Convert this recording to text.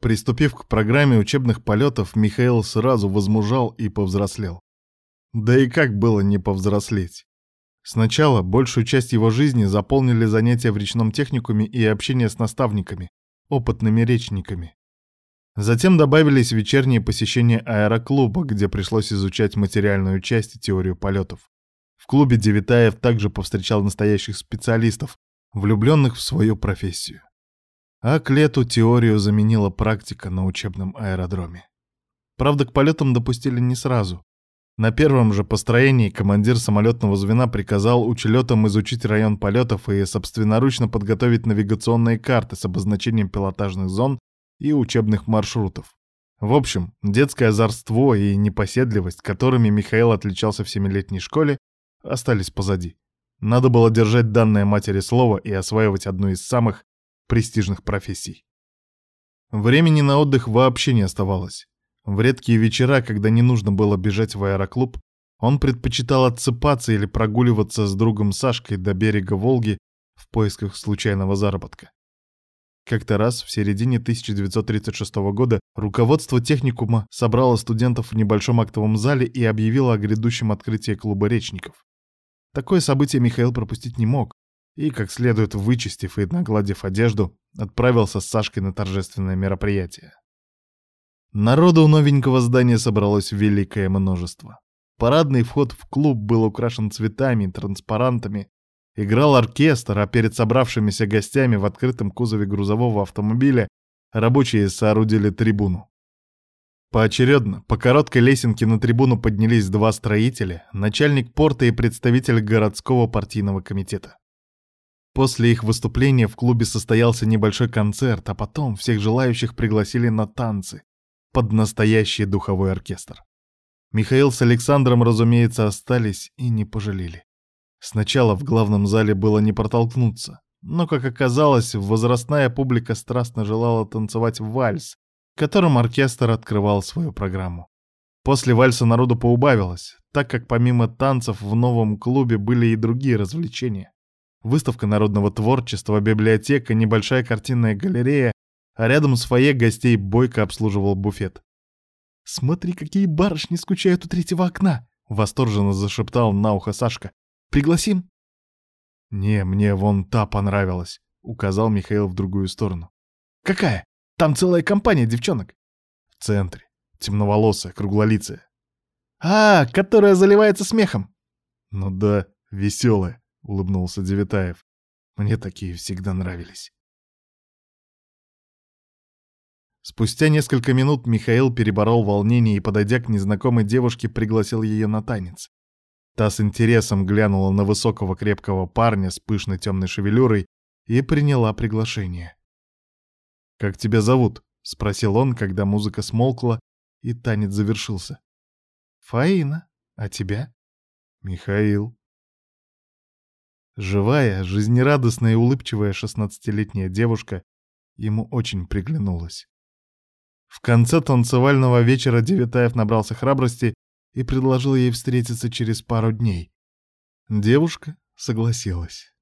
Приступив к программе учебных полетов, Михаил сразу возмужал и повзрослел. Да и как было не повзрослеть? Сначала большую часть его жизни заполнили занятия в речном техникуме и общение с наставниками, опытными речниками. Затем добавились вечерние посещения аэроклуба, где пришлось изучать материальную часть и теорию полетов. В клубе Девитаев также повстречал настоящих специалистов, влюбленных в свою профессию. А к лету теорию заменила практика на учебном аэродроме. Правда, к полетам допустили не сразу. На первом же построении командир самолетного звена приказал учелетам изучить район полетов и собственноручно подготовить навигационные карты с обозначением пилотажных зон и учебных маршрутов. В общем, детское озорство и непоседливость, которыми Михаил отличался в семилетней школе, остались позади. Надо было держать данное матери слово и осваивать одну из самых престижных профессий. Времени на отдых вообще не оставалось. В редкие вечера, когда не нужно было бежать в аэроклуб, он предпочитал отсыпаться или прогуливаться с другом Сашкой до берега Волги в поисках случайного заработка. Как-то раз в середине 1936 года руководство техникума собрало студентов в небольшом актовом зале и объявило о грядущем открытии клуба речников. Такое событие Михаил пропустить не мог, и, как следует вычистив и нагладив одежду, отправился с Сашкой на торжественное мероприятие. Народу у новенького здания собралось великое множество. Парадный вход в клуб был украшен цветами, транспарантами, играл оркестр, а перед собравшимися гостями в открытом кузове грузового автомобиля рабочие соорудили трибуну. Поочередно, по короткой лесенке на трибуну поднялись два строителя, начальник порта и представитель городского партийного комитета. После их выступления в клубе состоялся небольшой концерт, а потом всех желающих пригласили на танцы под настоящий духовой оркестр. Михаил с Александром, разумеется, остались и не пожалели. Сначала в главном зале было не протолкнуться, но, как оказалось, возрастная публика страстно желала танцевать вальс, которым оркестр открывал свою программу. После вальса народу поубавилось, так как помимо танцев в новом клубе были и другие развлечения. Выставка народного творчества, библиотека, небольшая картинная галерея, а рядом с фойе гостей бойко обслуживал буфет. «Смотри, какие барышни скучают у третьего окна!» — восторженно зашептал на ухо Сашка. «Пригласим?» «Не, мне вон та понравилась», — указал Михаил в другую сторону. «Какая?» Там целая компания девчонок. В центре. Темноволосая, круглолицая. А, которая заливается смехом. Ну да, веселая, улыбнулся Девитаев. Мне такие всегда нравились. Спустя несколько минут Михаил переборол волнение и, подойдя к незнакомой девушке, пригласил ее на танец. Та с интересом глянула на высокого крепкого парня с пышной темной шевелюрой и приняла приглашение. «Как тебя зовут?» — спросил он, когда музыка смолкла и танец завершился. «Фаина. А тебя?» «Михаил». Живая, жизнерадостная и улыбчивая шестнадцатилетняя девушка ему очень приглянулась. В конце танцевального вечера Девятаев набрался храбрости и предложил ей встретиться через пару дней. Девушка согласилась.